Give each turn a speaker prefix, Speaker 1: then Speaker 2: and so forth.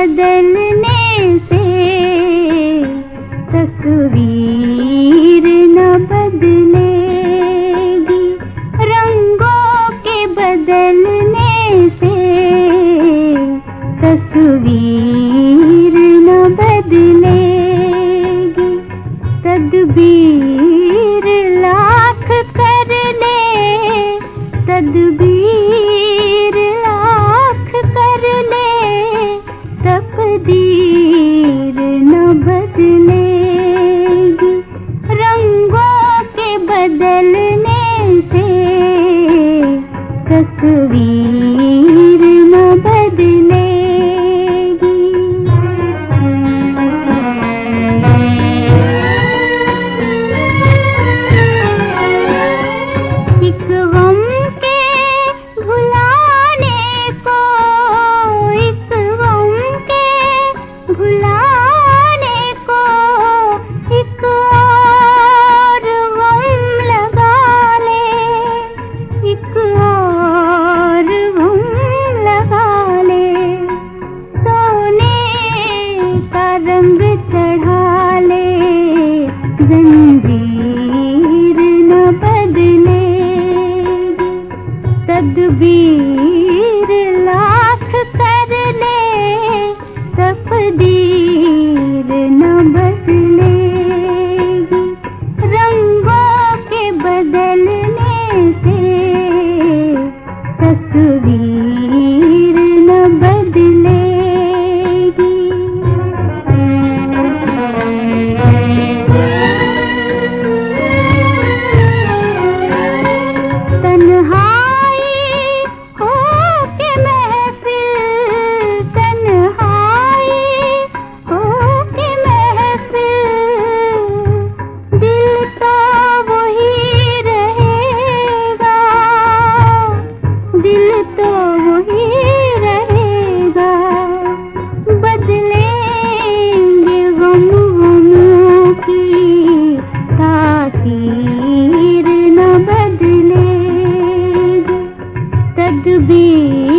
Speaker 1: बदलने से तस्वीर न बदलेगी। रंगों के बदल तकदीर लाख करने ले तकदीर be